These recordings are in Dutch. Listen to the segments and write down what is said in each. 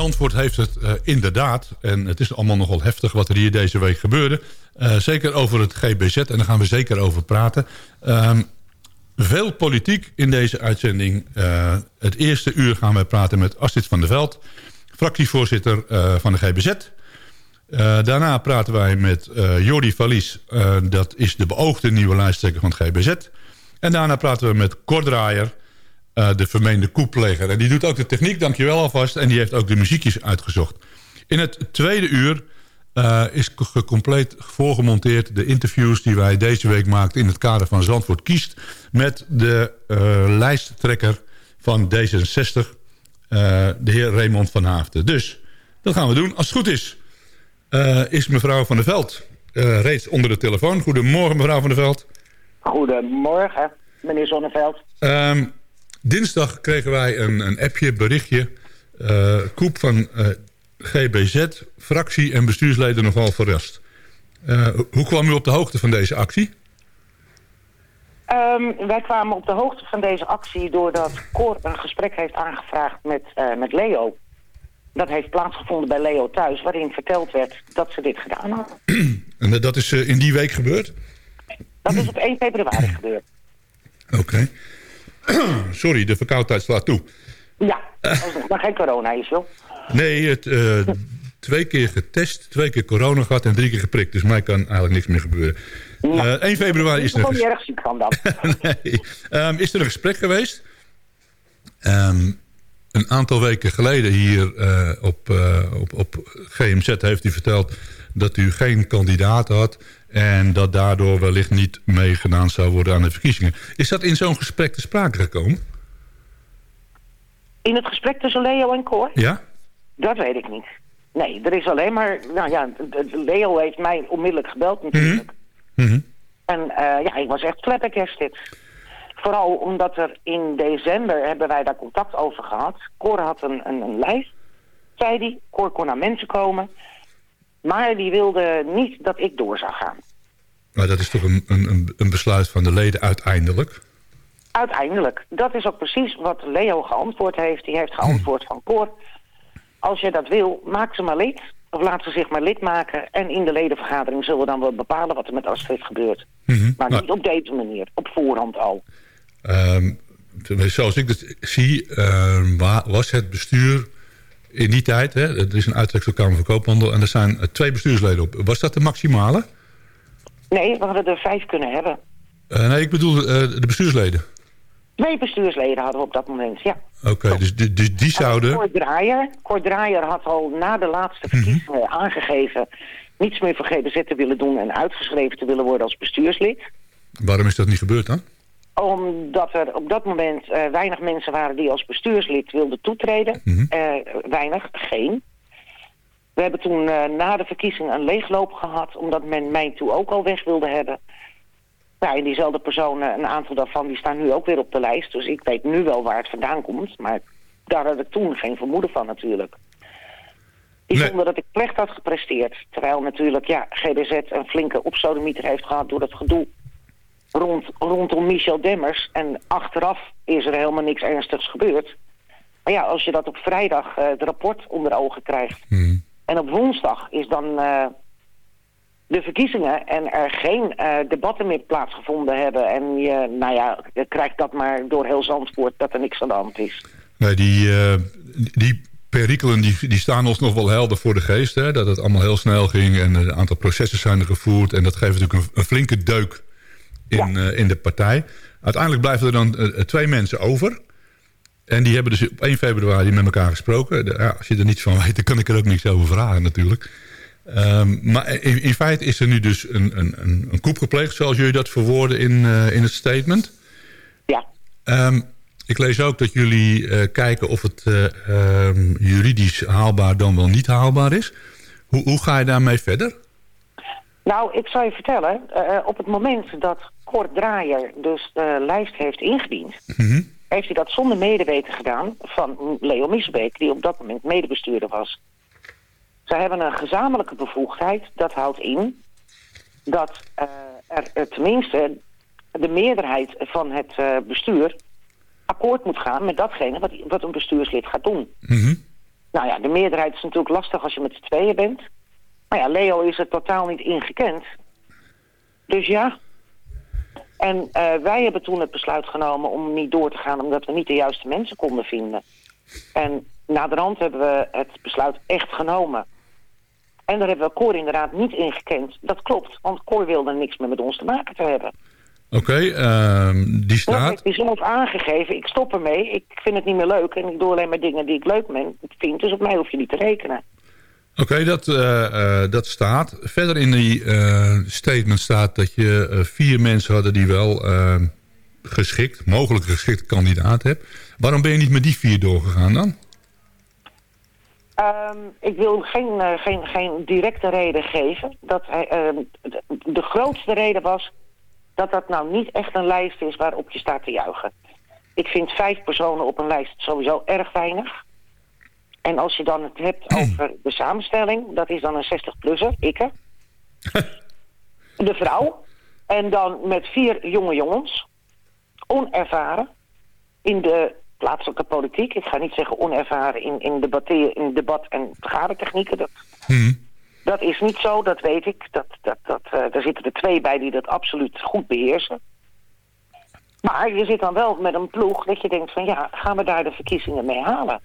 Zandvoort heeft het uh, inderdaad. En het is allemaal nogal heftig wat er hier deze week gebeurde. Uh, zeker over het GBZ. En daar gaan we zeker over praten. Um, veel politiek in deze uitzending. Uh, het eerste uur gaan we praten met Astrid van der Veld. Fractievoorzitter van de GBZ. daarna praten wij met Jordi Valies. dat is de beoogde nieuwe lijsttrekker van het GBZ. En daarna praten we met Kordraaier de vermeende koepleger. En die doet ook de techniek, dankjewel alvast. En die heeft ook de muziekjes uitgezocht. In het tweede uur uh, is compleet voorgemonteerd. De interviews die wij deze week maakten in het kader van Zandvoort kiest... met de uh, lijsttrekker van D66, uh, de heer Raymond van Haafden. Dus, dat gaan we doen. Als het goed is, is mevrouw van der Veld reeds onder de telefoon. Goedemorgen, mevrouw van der Veld. Goedemorgen, meneer Zonneveld. Um, dinsdag kregen wij een, een appje, berichtje... Koep van GBZ, fractie en bestuursleden nogal verrast. Uh, hoe kwam u op de hoogte van deze actie? Um, wij kwamen op de hoogte van deze actie doordat Cor een gesprek heeft aangevraagd met, uh, met Leo. Dat heeft plaatsgevonden bij Leo thuis, waarin verteld werd dat ze dit gedaan hadden. en dat is uh, in die week gebeurd? Dat is op 1 februari gebeurd. Oké. Okay. Sorry, de verkoudheid slaat toe. Ja, nog geen corona is, joh. Nee, het, uh, twee keer getest, twee keer corona gehad en drie keer geprikt. Dus mij kan eigenlijk niks meer gebeuren. Ja. Uh, 1 februari is er... Ik ben niet erg ziek van dan. nee. Um, is er een gesprek geweest? Um, een aantal weken geleden hier uh, op, op, op GMZ heeft u verteld... dat u geen kandidaat had... en dat daardoor wellicht niet meegedaan zou worden aan de verkiezingen. Is dat in zo'n gesprek te sprake gekomen? In het gesprek tussen Leo en Cor? Ja. Dat weet ik niet. Nee, er is alleen maar... Nou ja, Leo heeft mij onmiddellijk gebeld natuurlijk. Mm -hmm. En uh, ja, ik was echt flabbergasted. Vooral omdat er in december hebben wij daar contact over gehad. Cor had een, een, een lijst, zei hij. Cor kon naar mensen komen. Maar die wilde niet dat ik door zou gaan. Maar dat is toch een, een, een besluit van de leden uiteindelijk? Uiteindelijk. Dat is ook precies wat Leo geantwoord heeft. Die heeft geantwoord van Cor als je dat wil, maak ze maar lid. Of laat ze zich maar lid maken. En in de ledenvergadering zullen we dan wel bepalen wat er met Astrid gebeurt. Mm -hmm. Maar niet op deze manier, op voorhand al. Um, zoals ik het zie, uh, was het bestuur in die tijd... Hè, er is een uittrekselkamer van koophandel en er zijn twee bestuursleden op. Was dat de maximale? Nee, we hadden er vijf kunnen hebben. Uh, nee, ik bedoel uh, de bestuursleden. Twee bestuursleden hadden we op dat moment, ja. Oké, okay, dus, die, dus die zouden... Kort Draaier. Kort Draaier had al na de laatste verkiezingen mm -hmm. aangegeven... niets meer voor GBZ te willen doen en uitgeschreven te willen worden als bestuurslid. Waarom is dat niet gebeurd dan? Omdat er op dat moment uh, weinig mensen waren die als bestuurslid wilden toetreden. Mm -hmm. uh, weinig, geen. We hebben toen uh, na de verkiezingen een leegloop gehad... omdat men mij toen ook al weg wilde hebben... Nou, en diezelfde personen, een aantal daarvan, die staan nu ook weer op de lijst. Dus ik weet nu wel waar het vandaan komt. Maar daar had ik toen geen vermoeden van natuurlijk. Bijzonder nee. dat ik slecht had gepresteerd. Terwijl natuurlijk, ja, GBZ een flinke opsodemieter heeft gehad door het gedoe rond, rondom Michel Demmers. En achteraf is er helemaal niks ernstigs gebeurd. Maar ja, als je dat op vrijdag uh, het rapport onder ogen krijgt... Mm. en op woensdag is dan... Uh, de verkiezingen en er geen uh, debatten meer plaatsgevonden hebben. En je, nou ja, je krijgt dat maar door heel Zandvoort dat er niks aan de hand is. Nee, die, die perikelen die, die staan ons nog wel helder voor de geest. Hè? Dat het allemaal heel snel ging en een aantal processen zijn er gevoerd. En dat geeft natuurlijk een, een flinke deuk in, ja. uh, in de partij. Uiteindelijk blijven er dan twee mensen over. En die hebben dus op 1 februari met elkaar gesproken. De, ja, als je er niets van weet, dan kan ik er ook niks over vragen natuurlijk. Um, maar in, in, feite is er nu dus een, een, een, een koep gepleegd... zoals jullie dat verwoorden in, uh, in het statement. Ja. Um, ik lees ook dat jullie uh, kijken of het uh, um, juridisch haalbaar dan wel niet haalbaar is. Hoe, hoe ga je daarmee verder? Nou, ik zal je vertellen. op het moment dat Kort Draaier dus de lijst heeft ingediend... Mm -hmm. heeft hij dat zonder medeweten gedaan van Leo Misbeek... die op dat moment medebestuurder was... Ze hebben een gezamenlijke bevoegdheid. Dat houdt in dat uh, er tenminste de meerderheid van het uh, bestuur akkoord moet gaan met datgene wat, wat een bestuurslid gaat doen. Mm -hmm. Nou ja, de meerderheid is natuurlijk lastig als je met z'n tweeën bent. Maar ja, Leo is er totaal niet ingekend. Dus ja. En uh, wij hebben toen het besluit genomen om niet door te gaan... omdat we niet de juiste mensen konden vinden. En naderhand hebben we het besluit echt genomen. En daar hebben we Cor inderdaad niet in gekend. Dat klopt, want Cor wilde niks meer met ons te maken te hebben. Oké, okay, uh, die staat... Dat heeft hij zelf aangegeven. Ik stop ermee. Ik vind het niet meer leuk. En ik doe alleen maar dingen die ik leuk vind. Dus op mij hoef je niet te rekenen. Oké, dat, uh, dat staat. Verder in die uh, statement staat dat je vier mensen hadden die wel geschikt, mogelijk geschikt kandidaat hebt. Waarom ben je niet met die vier doorgegaan dan? Um, ik wil geen, geen, geen directe reden geven. Dat hij, de, de grootste reden was dat dat nou niet echt een lijst is waarop je staat te juichen. Ik vind vijf personen op een lijst sowieso erg weinig. En als je dan het hebt over de samenstelling, dat is dan een 60-plusser, ik De vrouw. En dan met vier jonge jongens, onervaren in de plaatselijke politiek. Ik ga niet zeggen onervaren in, in, in debat- en vergadertechnieken. Dat, hmm. dat is niet zo, dat weet ik. Dat, dat, dat, uh, er zitten er twee bij die dat absoluut goed beheersen. Maar je zit dan wel met een ploeg dat je denkt van ja, gaan we daar de verkiezingen mee halen?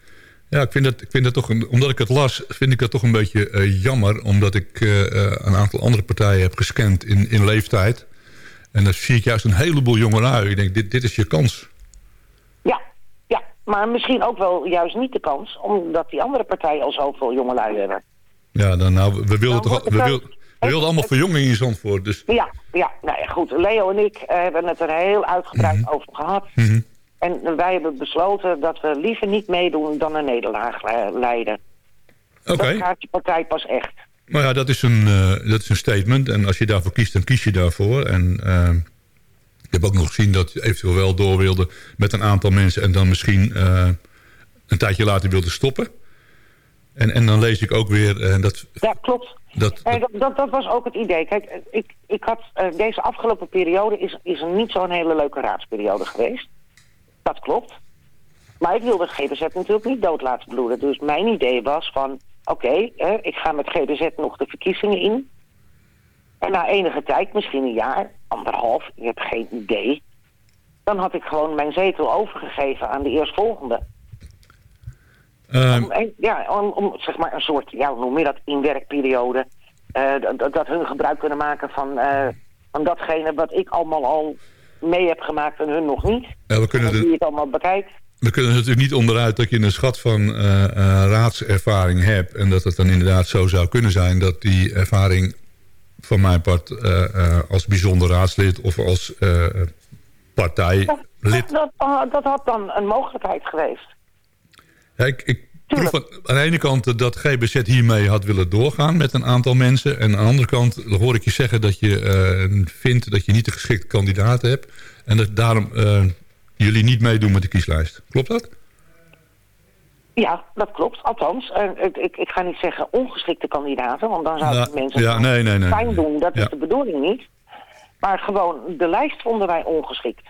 Ja, ik vind dat, ik vind dat toch, een, omdat ik het las, vind ik dat toch een beetje uh, jammer. Omdat ik uh, een aantal andere partijen heb gescand in, in leeftijd. En dan zie ik juist een heleboel jongelui. Ik denk, dit, dit is je kans. Ja, ja, maar misschien ook wel juist niet de kans. Omdat die andere partijen al zoveel jongelui hebben. Ja, dan, nou, we wilden toch... We wilden, we wilden allemaal in Zandvoort. Dus. Ja, ja, nou ja, goed. Leo en ik hebben het er heel uitgebreid mhm. over gehad. Mm en wij hebben besloten dat we liever niet meedoen dan een nederlaag leiden. Oké. Dat gaat je partij pas echt. Maar ja, dat is, een, uh, dat is een statement. En als je daarvoor kiest, dan kies je daarvoor. En uh, ik heb ook nog gezien dat je eventueel wel door wilde met een aantal mensen... en dan misschien uh, een tijdje later wilde stoppen. En, en dan lees ik ook weer... dat, ja, klopt. Dat, dat, dat, dat, was ook het idee. Kijk, ik, ik had, deze afgelopen periode is, is niet zo'n hele leuke raadsperiode geweest. Dat klopt. Maar ik wilde het GBZ natuurlijk niet dood laten bloeden. Dus mijn idee was van, oké, ik ga met GBZ nog de verkiezingen in. En na enige tijd, misschien een jaar, anderhalf, ik heb geen idee... dan had ik gewoon mijn zetel overgegeven aan de eerstvolgende. Om, ja, om, om, zeg maar een soort, ja, hoe noem je dat, inwerkperiode... Uh, dat, dat hun gebruik kunnen maken van, uh, van datgene wat ik allemaal al mee heb gemaakt en hun nog niet. Ja, we kunnen je het allemaal bekijkt. We kunnen natuurlijk niet onderuit dat je een schat van uh, uh, raadservaring hebt... en dat het dan inderdaad zo zou kunnen zijn dat die ervaring van mijn part... Uh, als bijzonder raadslid of als partijlid... Dat, dat, dat, dat, had dan een mogelijkheid geweest. Ja, ik, ik proef aan, aan de ene kant dat GBZ hiermee had willen doorgaan met een aantal mensen. En aan de andere kant hoor ik je zeggen dat je uh, vindt dat je niet de geschikte kandidaten hebt. En dat daarom uh, jullie niet meedoen met de kieslijst. Klopt dat? Ja, dat klopt. Althans, uh, ik, ik, ga niet zeggen ongeschikte kandidaten, want dan zouden nou, mensen ja, nee, nee, nee, fijn doen. Dat is de bedoeling niet. Maar gewoon, de lijst vonden wij ongeschikt.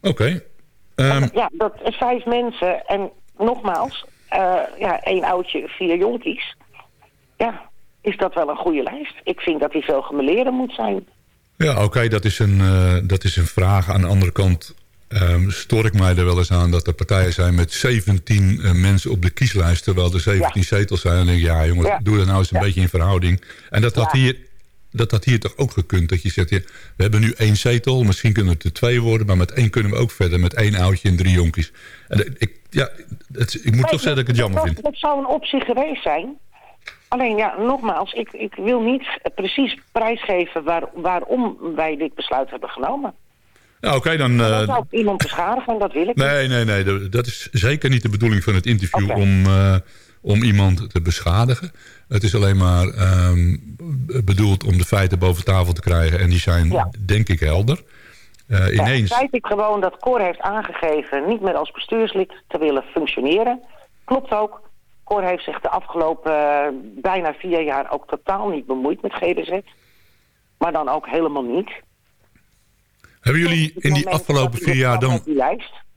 Oké. Okay. Um, ja, dat is vijf mensen. En nogmaals, uh, ja, één oudje, vier jonkies. Ja, is dat wel een goede lijst? Ik vind dat die veel gemeleerder moet zijn. Ja, oké, dat, is een, uh, dat is een vraag. Aan de andere kant um, stoor ik mij er wel eens aan... dat er partijen zijn met 17 uh, eh, mensen op de kieslijst... terwijl er 17 ja. zetels zijn. En dan denk ik, ja jongens, ja. doe dat nou eens een beetje in verhouding. En dat had hier dat had hier toch ook gekund. Dat je zegt, ja, we hebben nu één zetel, misschien kunnen het er twee worden... maar met één kunnen we ook verder, met één oudje en drie jonkies. En ik, ja, het, ik moet toch zeggen dat ik het jammer vind. Dat zou een optie geweest zijn. Alleen ja, nogmaals, ik, ik wil niet precies prijsgeven waar, waarom wij dit besluit hebben genomen. Ja, oké, dan... Uh, zou iemand beschadigen en dat wil ik Nee, nee, nee, dat is zeker niet de bedoeling van het interview om, uh, om iemand te beschadigen. Het is alleen maar um, bedoeld om de feiten boven tafel te krijgen en die zijn ja. denk ik helder. Uh, ineens... Ja, feit ik gewoon dat Cor heeft aangegeven niet meer als bestuurslid te willen functioneren. Klopt ook. Cor heeft zich de afgelopen uh, bijna vier jaar ook totaal niet bemoeid met GBZ. Maar dan ook helemaal niet. Hebben jullie in die afgelopen vier jaar dan...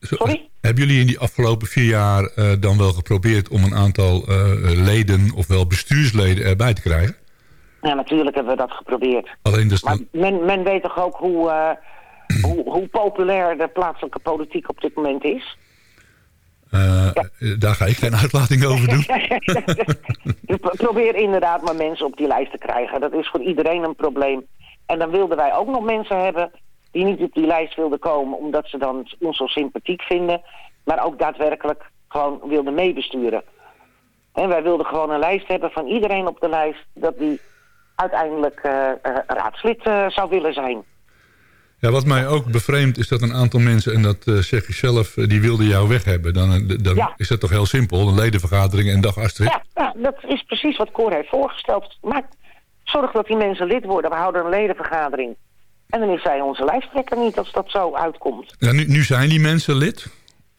Sorry? Hebben jullie in die afgelopen vier jaar uh, dan wel geprobeerd om een aantal leden, ofwel bestuursleden, erbij te krijgen? Ja, natuurlijk hebben we dat geprobeerd. Alleen dus maar men, men weet toch ook hoe hoe, hoe, populair de plaatselijke politiek op dit moment is? Uh, ja. Daar ga ik geen uitlating over doen. Probeer inderdaad maar mensen op die lijst te krijgen. Dat is voor iedereen een probleem. En dan wilden wij ook nog mensen hebben die niet op die lijst wilden komen... omdat ze dan ons zo sympathiek vinden... maar ook daadwerkelijk gewoon wilden meebesturen. En wij wilden gewoon een lijst hebben van iedereen op de lijst... dat die uiteindelijk uh, raadslid uh, zou willen zijn. Ja, wat mij ook bevreemdt is dat een aantal mensen... en dat zeg je zelf, die wilden jou weg hebben. Dan, dan ja. is dat toch heel simpel, een ledenvergadering en dag Astrid? Ja, ja, dat is precies wat Cor heeft voorgesteld. Maar zorg dat die mensen lid worden. We houden een ledenvergadering. En dan is zij onze lijsttrekker niet als dat zo uitkomt. Ja, nu, nu zijn die mensen lid.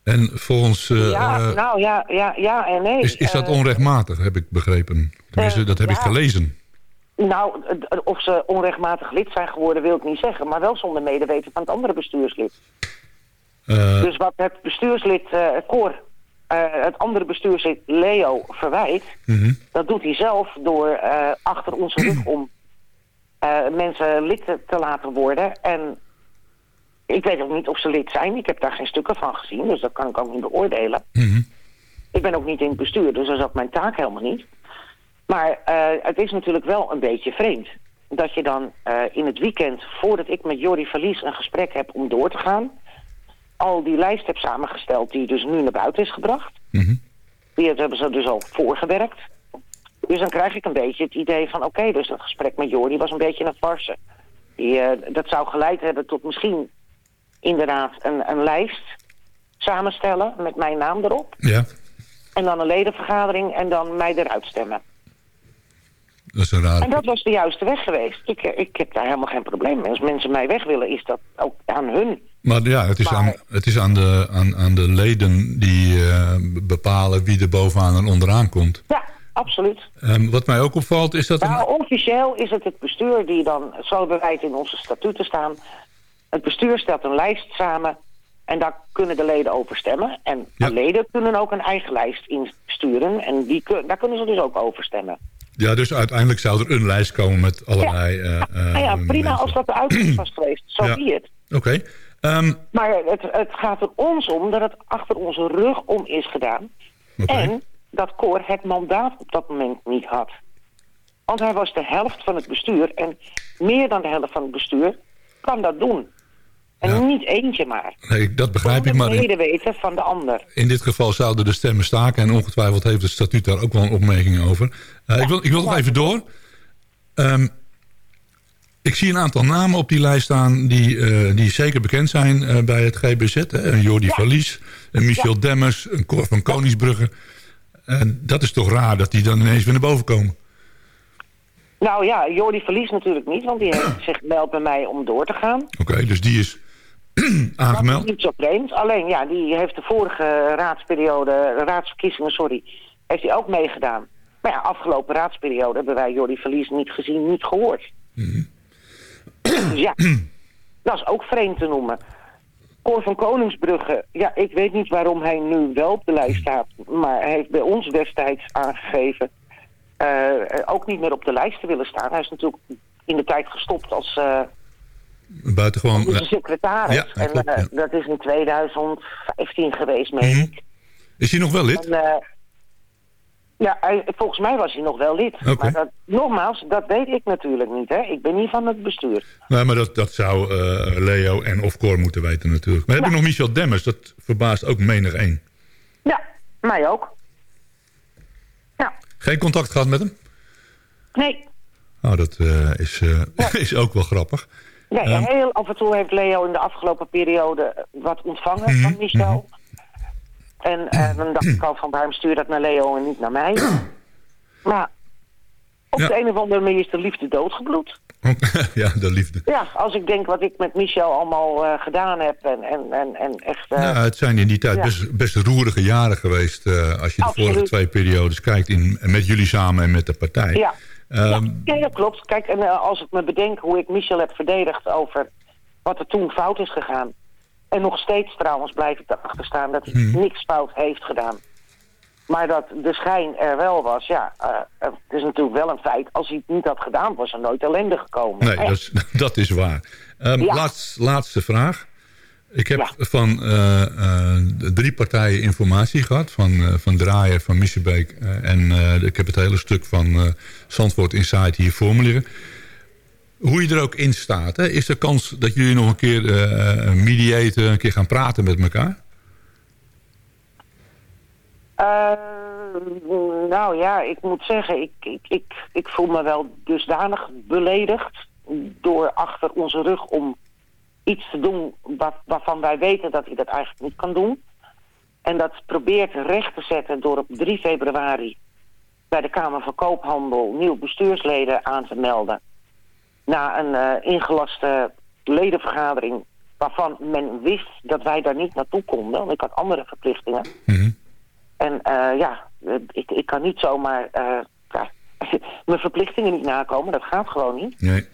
En volgens... Uh, ja, nou ja, ja, ja en nee. Is, is dat uh, onrechtmatig, heb ik begrepen? Tenminste, uh, dat heb ja. ik gelezen. Nou, of ze onrechtmatig lid zijn geworden, wil ik niet zeggen. Maar wel zonder medeweten van het andere bestuurslid. dus wat het bestuurslid Cor, het andere bestuurslid Leo verwijt... -hmm. dat doet hij zelf door achter onze rug om mensen lid te, te laten worden... en ik weet ook niet of ze lid zijn. Ik heb daar geen stukken van gezien, dus dat kan ik ook niet beoordelen. Mm -hmm. Ik ben ook niet in het bestuur, dus dat is ook mijn taak helemaal niet. Maar uh, het is natuurlijk wel een beetje vreemd. Dat je dan uh, in het weekend, voordat ik met Jordi Verlies een gesprek heb om door te gaan... al die lijst heb samengesteld die dus nu naar buiten is gebracht. Mm -hmm. Die hebben ze dus al voorgewerkt. Dus dan krijg ik een beetje het idee van... oké, okay, dus dat gesprek met Jordi was een beetje een farse. Die, uh, dat zou geleid hebben tot misschien inderdaad een, een lijst samenstellen met mijn naam erop. Ja. En dan een ledenvergadering en dan mij eruit stemmen. Dat is een raar. En dat was de juiste weg geweest. Ik, ik heb daar helemaal geen probleem mee. Als mensen mij weg willen, is dat ook aan hun. Maar ja, het is, maar, aan, het is aan, de, aan, aan de leden die uh, bepalen wie er bovenaan en onderaan komt. Ja, absoluut. Um, wat mij ook opvalt is dat... Nou, een... officieel is het het bestuur die dan, zal bereid in onze statuten staan... Het bestuur stelt een lijst samen en daar kunnen de leden over stemmen. En Ja. de leden kunnen ook een eigen lijst insturen en die, daar kunnen ze dus ook over stemmen. Ja, dus uiteindelijk zou er een lijst komen met allerlei... eh, eh, nou ja, prima mensen. als dat de uitkomst was geweest. Zo Ja. zie het. Oké. Ehm, Maar het, het gaat er ons om dat het achter onze rug om is gedaan. Oké. En dat Cor het mandaat op dat moment niet had. Want hij was de helft van het bestuur. En meer dan de helft van het bestuur kan dat doen. En Ja. niet eentje maar. nee, dat begrijp ik, maar in, medeweten van de ander. in dit geval zouden de stemmen staken... en ongetwijfeld heeft het statuut daar ook wel een opmerking over. Eh, ik, wil, ik wil nog even door. Ehm, ik zie een aantal namen op die lijst staan... die, eh, die zeker bekend zijn eh, bij het GBZ. Hè? Een Jordi Ja. Verlies, een Michel Demmers, een Cor van Koningsbrugge. En dat is toch raar dat die dan ineens weer naar boven komen. Nou ja, Jordi verliest natuurlijk niet, want die heeft zich gemeld bij mij om door te gaan. Oké, dus die is Dat is aangemeld. niet zo vreemd. Alleen ja, die heeft de vorige raadsperiode, raadsverkiezingen, sorry, heeft hij ook meegedaan. Maar ja, afgelopen raadsperiode hebben wij Jordi Verlies niet gezien, niet gehoord. Dus ja, dat is ook vreemd te noemen. Cor van Koningsbrugge, ja, ik weet niet waarom hij nu wel op de lijst staat. Maar hij heeft bij ons destijds aangegeven eh, ook niet meer op de lijst te willen staan. Hij is natuurlijk in de tijd gestopt als eh Buitengewoon... secretaris. Ja, en eh, ja. dat is in 2015 geweest, meen Mhm. ik. Is hij nog wel lid? En, ja, hij- volgens mij was hij nog wel lid. Maar dat, nogmaals, dat weet ik natuurlijk niet. Hè. Ik ben niet van het bestuur. Nee, maar dat, dat zou eh, Leo en of Cor moeten weten natuurlijk. Maar heb Ja. ik nog Michel Demmers? Dat verbaast ook menig één. Ja, mij ook. Ja, Geen contact gehad met hem? nee. Nou, dat eh, is, eh, is ook wel grappig. nee Ehm. heel af en toe heeft Leo in de afgelopen periode wat ontvangen Mhm, van Michel. En eh, dan dacht ik al van, waarom stuur dat naar Leo en niet naar mij? maar op Ja. de een of andere manier is de liefde doodgebloed. ja, de liefde. Ja, als ik denk wat ik met Michel allemaal eh, gedaan heb en, en, en, en echt... eh, Ja, het zijn in die tijd ja. best, best roerige jaren geweest... als je de Absoluut. vorige twee periodes kijkt... In, met jullie samen en met de partij. ja. Ehm, ja, dat klopt. Kijk, en als ik me bedenk hoe ik Michel heb verdedigd over wat er toen fout is gegaan. En nog steeds trouwens blijf ik erachter staan dat hij Mhm. niks fout heeft gedaan. Maar dat de schijn er wel was, ja, eh, het is natuurlijk wel een feit. Als hij het niet had gedaan, was er nooit ellende gekomen. Nee, dat is, dat is waar. Ehm, Ja. laatst, laatste vraag. Ik heb Ja. van eh, eh, drie partijen informatie gehad. Van, eh, van Draaien, van Missebeek. eh, en eh, ik heb het hele stuk van eh Zandvoort Insight hier voor me liggen. Hoe je er ook in staat. Hè, is er kans dat jullie nog een keer eh mediaten, een keer gaan praten met elkaar? eh, nou ja, ik moet zeggen, ik, ik, ik, ik voel me wel dusdanig beledigd door achter onze rug om iets te doen wat, waarvan wij weten dat hij dat eigenlijk niet kan doen. En dat probeert recht te zetten door op 3 februari bij de Kamer van Koophandel nieuw bestuursleden aan te melden. Na een uh, ingelaste ledenvergadering waarvan men wist dat wij daar niet naartoe konden. Want ik had andere verplichtingen. Mhm. En uh, ja, ik, ik kan niet zomaar uh, ja, mijn verplichtingen niet nakomen. Dat gaat gewoon niet. Nee.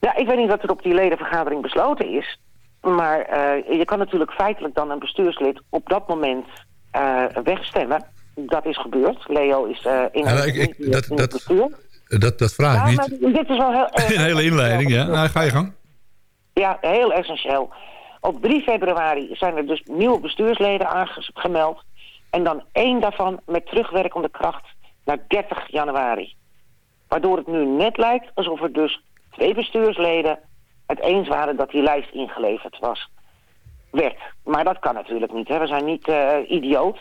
Ja, ik weet niet wat er op die ledenvergadering besloten is. Maar uh, je kan natuurlijk feitelijk dan een bestuurslid op dat moment wegstemmen. Dat is gebeurd. Leo is in, ja, ik, ik, in, dat, in dat, het bestuur. Dat, dat vraag ik ja, niet. Maar dit is wel heel, Een hele inleiding, ja. Nou, ga je gang. Ja, heel essentieel. Op 3 februari zijn er dus nieuwe bestuursleden aangemeld. En dan één daarvan met terugwerkende kracht naar 30 januari. Waardoor het nu net lijkt alsof er dus twee bestuursleden het eens waren dat die lijst ingeleverd was. Werd. Maar dat kan natuurlijk niet. Hè. We zijn niet uh, idioot.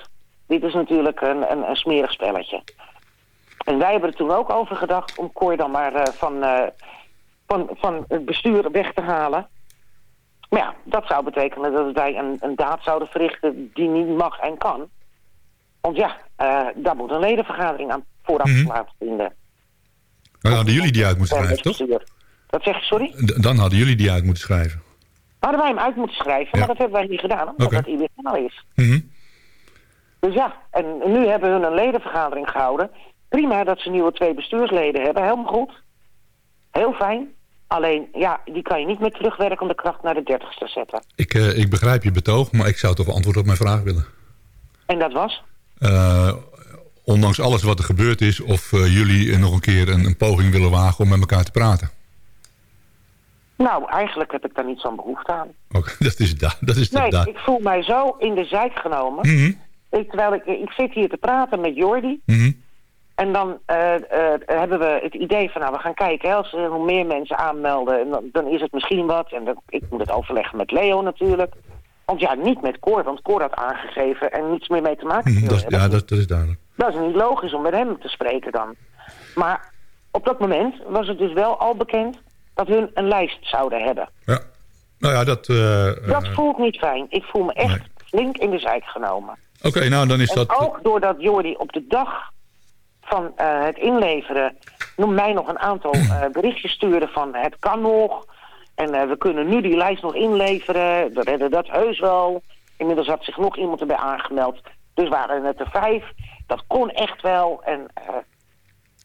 Dit is natuurlijk een, een, een, smerig spelletje. En wij hebben er toen ook over gedacht om Kooi dan maar uh, van, uh, van, van het bestuur weg te halen. Maar ja, dat zou betekenen dat wij een, een daad zouden verrichten die niet mag en kan. Want ja, uh, daar moet een ledenvergadering aan vooraf Mhm. plaatsvinden. Dan hadden jullie die uit moeten schrijven, toch? bestuur. Wat zeg je, sorry? D- Dan hadden jullie die uit moeten schrijven. Hadden wij hem uit moeten schrijven, Ja. maar dat hebben wij niet gedaan, omdat Oké. dat illegaal is. Mhm. Dus ja, en nu hebben hun een ledenvergadering gehouden. Prima dat ze nieuwe twee bestuursleden hebben, helemaal goed. Heel fijn. Alleen, ja, die kan je niet met terugwerkende kracht naar de dertigste zetten. Ik, eh, ik begrijp je betoog, maar ik zou toch antwoord op mijn vraag willen. En dat was? Eh, ondanks alles wat er gebeurd is... of eh, jullie nog een keer een, een poging willen wagen om met elkaar te praten. Nou, eigenlijk heb ik daar niet zo'n behoefte aan. Oké, dat is daar. Dat is Nee, ik voel mij zo in de zijk genomen. Mhm, Ik, terwijl ik, ik zit hier te praten met Jordi. mhm. En dan eh, eh, hebben we het idee van, nou, we gaan kijken. Hè, als er nog meer mensen aanmelden, en dan, dan is het misschien wat. En dan, ik moet het overleggen met Leo natuurlijk. Want ja, niet met Cor, want Cor had aangegeven en niets meer mee te maken Mhm, dat, is, ja, dat, dat is duidelijk. Dat is niet logisch om met hem te spreken dan. Maar op dat moment was het dus wel al bekend dat hun een lijst zouden hebben. Ja. Nou ja, dat... eh, Dat voelt niet fijn. Ik voel me echt Nee. flink in de zijk genomen. Oké, nou dan is En dat... ook doordat Jordi op de dag van eh, het inleveren... noem mij nog een aantal eh, berichtjes stuurde van het kan nog... en eh, we kunnen nu die lijst nog inleveren, we redden dat heus wel. Inmiddels had zich nog iemand erbij aangemeld. Dus waren het er vijf. Dat kon echt wel. En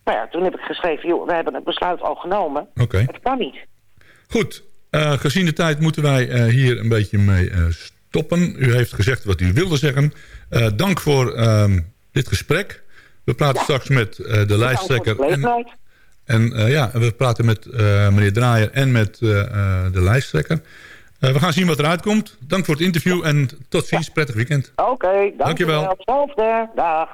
nou ja, toen heb ik geschreven, joh, we hebben het besluit al genomen. Het kan niet. Goed, gezien de tijd moeten wij hier een beetje mee stoppen. U heeft gezegd wat u wilde zeggen. Dank voor ehm, dit gesprek. We praten straks met eh, de lijsttrekker. En, eh, ja, we praten met eh, meneer Draaier en met eh, eh, de lijsttrekker. Eh, we gaan zien wat eruit komt. Dank voor het interview en tot ziens. Prettig weekend. Oké, Dankjewel. dankjewel. Hetzelfde. Dag.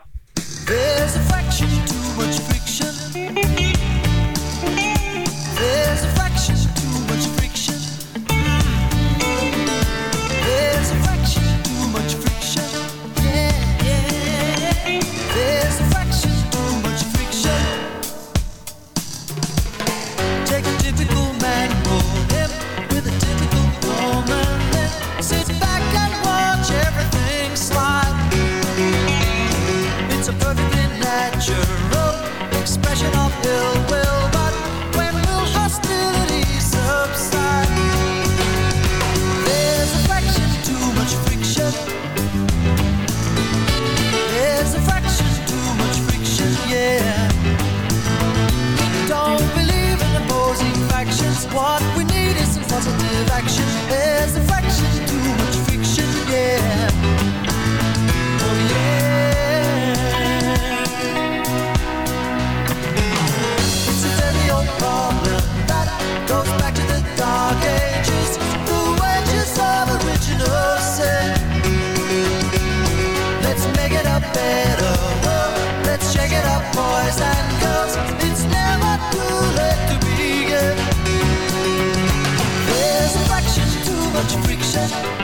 What we need is some positive action. There's a fraction too much friction, yeah. Friction.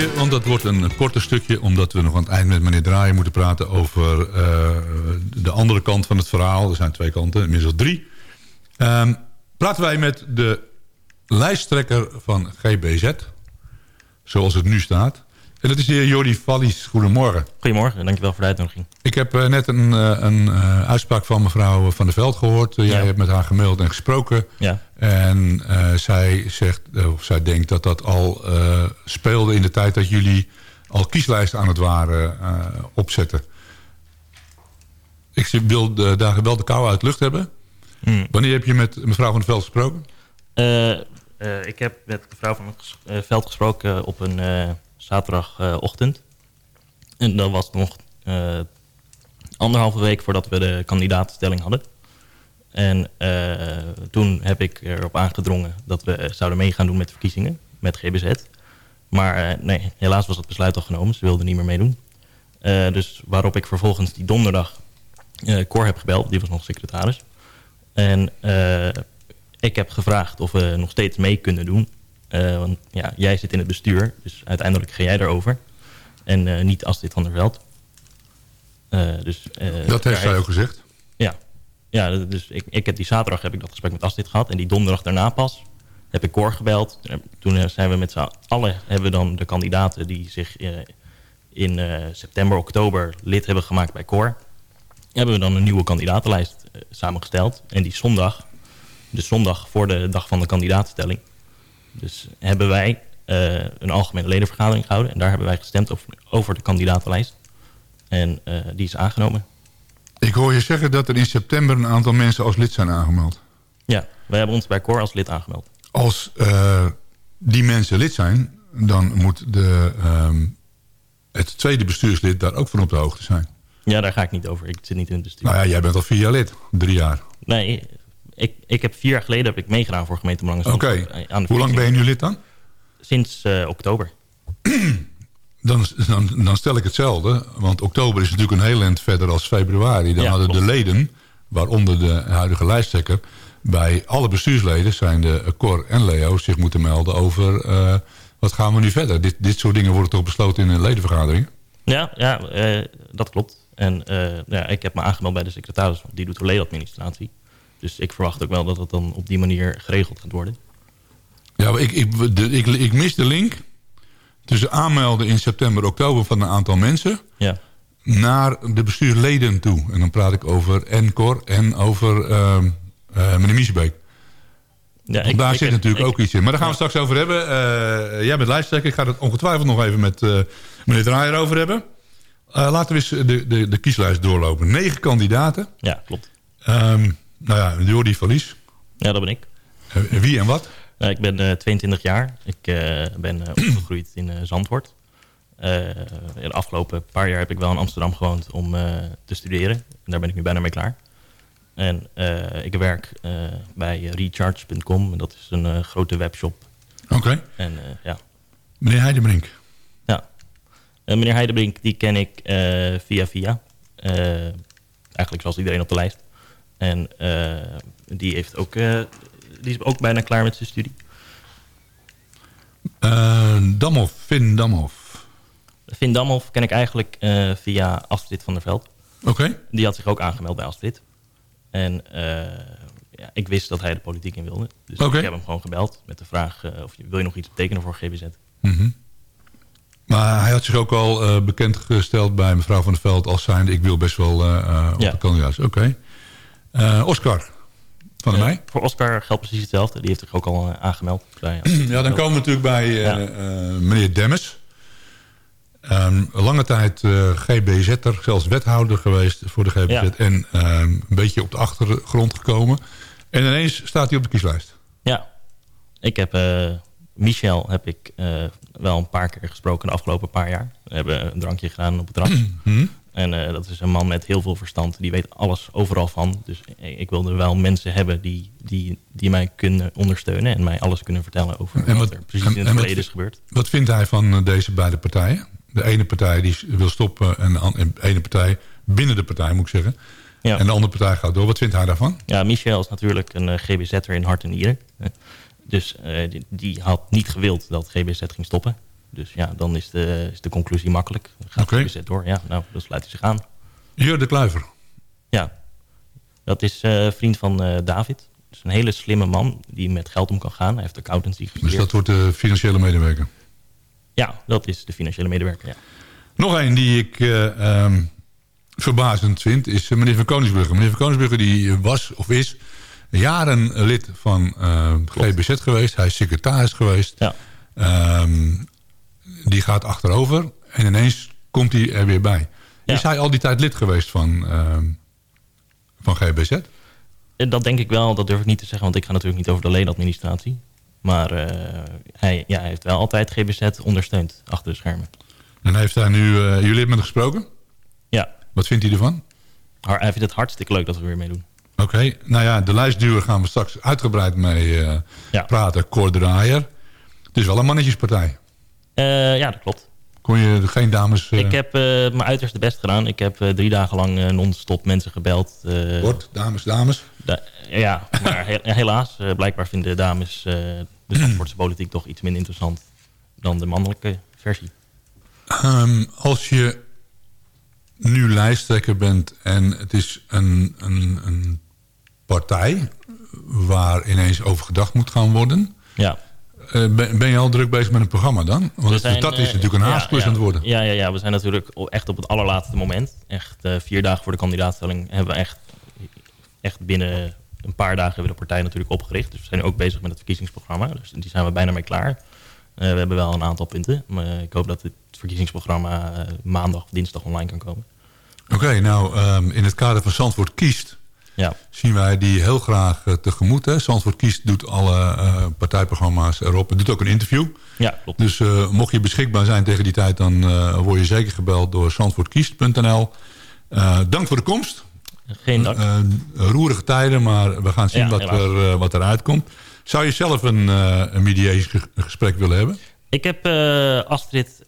Stukje, want dat wordt een korter stukje... omdat we nog aan het eind met meneer Draaien moeten praten... over eh, de andere kant van het verhaal. Er zijn twee kanten, inmiddels drie. Ehm, praten wij met de lijsttrekker van GBZ... zoals het nu staat. En dat is de heer Jordi Vallies. Goedemorgen. Goedemorgen, dankjewel voor de uitnodiging. Ik heb eh, net een, eh, een uitspraak van mevrouw Van der Veld gehoord. Eh, Jij Ja. hebt met haar gemaild en gesproken. Ja, En eh, zij zegt, eh, of zij denkt dat dat al eh, speelde in de tijd dat jullie al kieslijsten aan het waren opzetten. Ik wil de, daar wel de kou uit de lucht hebben. Hmm. Wanneer heb je met mevrouw Van der Veld gesproken? Ik heb met mevrouw van het eh, Veld gesproken op een zaterdagochtend. en dat was nog anderhalve week voordat we de kandidaatstelling hadden. En eh, toen heb ik erop aangedrongen dat we zouden meegaan doen met de verkiezingen, met GBZ. Maar eh, nee, helaas was het besluit al genomen. Ze wilden niet meer meedoen. Eh, dus waarop ik vervolgens die donderdag Cor heb gebeld. Die was nog secretaris. En ik heb gevraagd of we nog steeds mee kunnen doen. Want ja, jij zit in het bestuur, dus uiteindelijk ga jij erover. En niet Astrid van der Veld. Dus, dat heeft zij ook gezegd. Ja, dus ik, ik heb die zaterdag heb ik dat gesprek met Astrid gehad. En die donderdag daarna pas heb ik Cor gebeld. Toen eh, zijn we met z'n allen hebben we dan de kandidaten die zich eh, in eh, september, oktober lid hebben gemaakt bij Cor. Hebben we dan een nieuwe kandidatenlijst samengesteld. En die zondag, dus zondag voor de dag van de kandidaatstelling. Dus hebben wij een algemene ledenvergadering gehouden. En daar hebben wij gestemd over, over de kandidatenlijst. En die is aangenomen. Ik hoor je zeggen dat er in september een aantal mensen als lid zijn aangemeld. Ja, wij hebben ons bij Cor als lid aangemeld. Als eh, die mensen lid zijn, dan moet de, ehm, het tweede bestuurslid daar ook van op de hoogte zijn. Ja, daar ga ik niet over. Ik zit niet in het bestuur. Nou ja, jij bent al vier jaar lid. Drie jaar. Nee, ik, ik heb vier jaar geleden heb ik meegedaan voor gemeente Oké. Hoe lang ben je nu lid dan? Sinds eh, oktober. Dan, dan? dan stel ik hetzelfde. Want oktober is natuurlijk een heel eind verder als februari. Dan Ja, hadden de leden, waaronder de huidige lijsttrekker... bij alle bestuursleden, zijn de Cor en Leo... zich moeten melden over eh, wat gaan we nu verder. Dit, dit soort dingen worden toch besloten in een ledenvergadering? Ja, ja eh, dat klopt. En eh, ja, ik heb me aangemeld bij de secretaris, want die doet de ledenadministratie. Dus ik verwacht ook wel dat het dan op die manier geregeld gaat worden. Ja, maar ik, ik, de, ik, ik mis de link tussen aanmelden in september, oktober van een aantal mensen... Ja, naar de bestuursleden toe. En dan praat ik over Encor en over ehm eh, meneer Miesbeek. ja Want daar ik zit natuurlijk ik- ook iets in. Maar daar gaan we straks over hebben. Eh, jij bent lijsttrekker. Ik ga het ongetwijfeld nog even met eh, meneer Draaier over hebben. Laten we eens de, de, de kieslijst doorlopen. Negen kandidaten. Ja, klopt. Ehm nou ja, Jordi Verlies. Ja, dat ben ik. Wie en wat? Nou, ik ben eh, 22 jaar. Ik eh, ben eh, opgegroeid in eh, Zandvoort. Eh, in de afgelopen paar jaar heb ik wel in Amsterdam gewoond om eh, te studeren. En daar ben ik nu bijna mee klaar. En eh, ik werk eh, bij recharge.com. En Dat is een eh, grote webshop. Oké. En eh, ja, Meneer Heidebrink. ja. Eh, meneer Heidebrink, die ken ik eh, via via. Eh, eigenlijk zoals iedereen op de lijst. En eh, die, heeft ook, eh, die is ook bijna klaar met zijn studie. Eh Damhoff. Finn Damhoff. Finn Damhoff ken ik eigenlijk eh, via Astrid van der Veld. Oké. Die had zich ook aangemeld bij Astrid. En eh, ja, ik wist dat hij de politiek in wilde. Dus ik heb hem gewoon gebeld met de vraag... of je, wil je nog iets betekenen voor GBZ? Mhm. Maar hij had zich ook al eh, bekendgesteld bij mevrouw van der Veld... als zijnde ik wil best wel op Ja. de kandidaat. Oké. Eh, Oscar. Van voor Oscar geldt precies hetzelfde. Die heeft zich ook al eh, aangemeld. bij Ja, dan komen we natuurlijk bij eh, eh, meneer Demmers. Ehm, lange tijd eh, GBZ'er, zelfs wethouder geweest voor de GBZ. Ja. En ehm, een beetje op de achtergrond gekomen. En ineens staat hij op de kieslijst. Ja, ik heb Michel heb ik wel een paar keer gesproken de afgelopen paar jaar. We hebben een drankje gedaan op het terras. Hm? En eh, dat is een man met heel veel verstand. Die weet alles overal van. Dus eh, ik wilde wel mensen hebben die, die, die mij kunnen ondersteunen. En mij alles kunnen vertellen over En wat wat- er precies en- in het verleden is gebeurd. Wat vindt hij van eh, deze beide partijen? De ene partij die wil stoppen en de ene partij binnen de partij moet ik zeggen. Ja. En de andere partij gaat door. Wat vindt hij daarvan? Ja, Michel is natuurlijk een eh, GBZ'er in hart en nieren. Dus die, die had niet gewild dat GBZ ging stoppen. Dus ja, dan is de, is de conclusie makkelijk. Gaat Oké. GBZ door? Ja, nou, dan sluit hij zich aan. Jur de Kluiver. Ja, dat is eh vriend van eh, David. Dus een hele slimme man die met geld om kan gaan. Hij heeft accountancy Dus gestudeerd. dat wordt de financiële medewerker. Ja, dat is de financiële medewerker, ja. Nog een die ik eh, ehm, verbazend vind is meneer Van Koningsbrugge. Meneer Van Koningsbrugge die was of is jaren lid van GBZ geweest. Hij is secretaris geweest. Ja, Ehm, die gaat achterover en ineens komt hij er weer bij. Ja. Is hij al die tijd lid geweest van, ehm, van GBZ? Eh, dat denk ik wel. Dat durf ik niet te zeggen, want ik ga natuurlijk niet over de ledenadministratie. Maar eh, hij, ja, hij heeft wel altijd GBZ ondersteund achter de schermen. En heeft hij nu, eh jullie hebben met gesproken? Ja, Wat vindt hij ervan? hij vindt het hartstikke leuk dat we weer meedoen. Oké, nou ja, de lijstduur gaan we straks uitgebreid mee Ja. praten. Cor Draaier. Het is wel een mannetjespartij. Eh, ja, dat klopt. Kon je geen dames... eh, Ik heb eh, mijn uiterste best gedaan. Ik heb drie dagen lang non-stop mensen gebeld. Kort, dames, dames. Da- ja, maar he- helaas, blijkbaar vinden dames de Zandvoortse politiek toch iets minder interessant dan de mannelijke versie. Ehm, als je nu lijsttrekker bent en het is een, een, een partij waar ineens over gedacht moet gaan worden... Ja. Eh, ben, ben je al druk bezig met een programma dan? Want dat, zijn, dat is eh, natuurlijk een haastklus ja, aan het worden. Ja, ja, ja, we zijn natuurlijk echt op het allerlaatste moment. Echt eh, vier dagen voor de kandidaatstelling hebben we echt, echt binnen een paar dagen hebben we de partij natuurlijk opgericht. Dus we zijn ook bezig met het verkiezingsprogramma. Dus die zijn we bijna mee klaar. We hebben wel een aantal punten. Maar ik hoop dat het verkiezingsprogramma maandag of dinsdag online kan komen. Oké, nou ehm, in het kader van Zandvoort kiest... Ja, zien wij die heel graag eh, tegemoet. Hè. Zandvoort kiest doet alle eh, partijprogramma's erop. Het doet ook een interview. ja klopt. Dus eh, mocht je beschikbaar zijn tegen die tijd... dan word je zeker gebeld door zandvoortkiest.nl. Dank voor de komst. Geen dank. Roerige tijden, maar we gaan zien Ja, wat, er, wat eruit komt. Zou je zelf een, een mediatiegesprek willen hebben? Ik heb Astrid,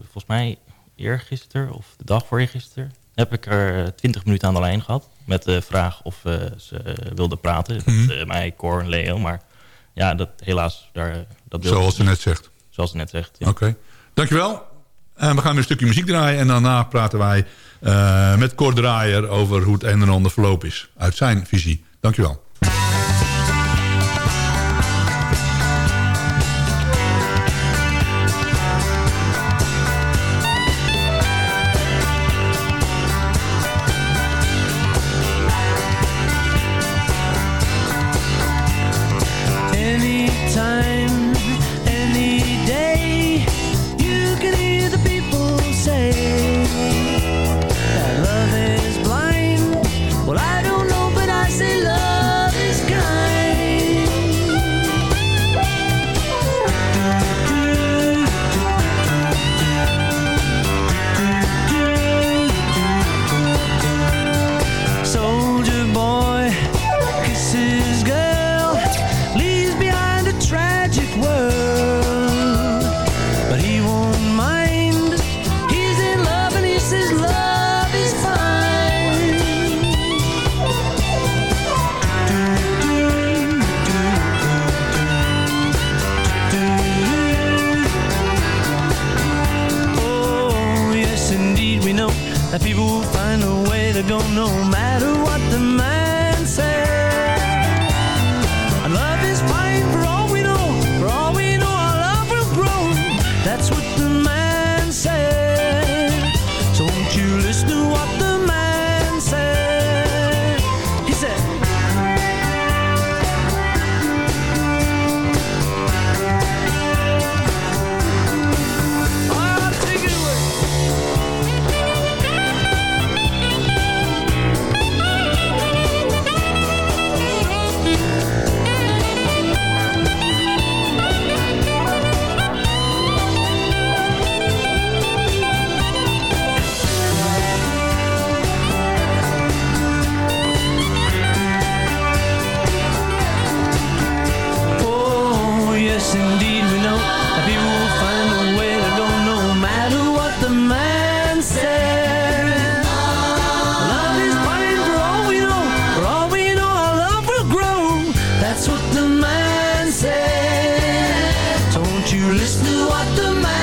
volgens mij eergisteren of de dag voor eergisteren... heb ik er 20 minuten aan de lijn gehad. Met de vraag of eh, ze wilde praten. Mhm. Met eh, mij, Cor en Leo. Maar ja, dat helaas, daar, dat Zoals ze net zegt. zoals ze net zegt. Ja. Oké. Dankjewel. En we gaan nu een stukje muziek draaien. En daarna praten wij eh, met Cor Draaier over hoe het een en ander verloop is. Uit zijn visie. Dankjewel. You listen to what the man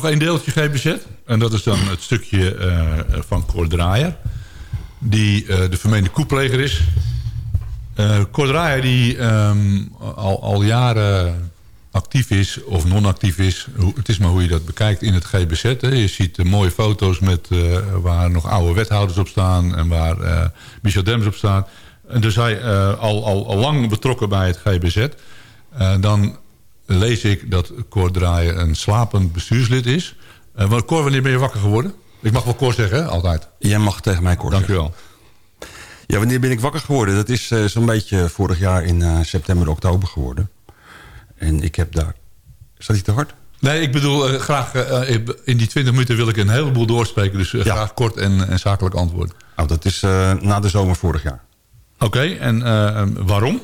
nog één deeltje GBZ. En dat is dan het stukje eh, van Cor Draaier. Die eh, de vermeende koepleger is. Draaier die ehm, al, al jaren actief is of non-actief is. Het is maar hoe je dat bekijkt in het GBZ. Hè. Je ziet eh, mooie foto's met, waar nog oude wethouders op staan. En waar Michel Dems op staat. En dus hij al, al, al lang betrokken bij het GBZ. Dan lees ik dat Cor Draaier een slapend bestuurslid is. Want Cor, wanneer ben je wakker geworden? Ik mag wel Cor zeggen, hè? altijd. Jij mag tegen mij kort Dank zeggen. wel. Ja, wanneer ben ik wakker geworden? Dat is eh, zo'n beetje vorig jaar in eh, september, oktober geworden. En ik heb daar... Staat hij te hard? Nee, ik bedoel, graag in die 20 minuten wil ik een heleboel doorspreken. Dus Ja. graag kort en, en zakelijk antwoord. Nou, dat is na de zomer vorig jaar. Oké, en waarom?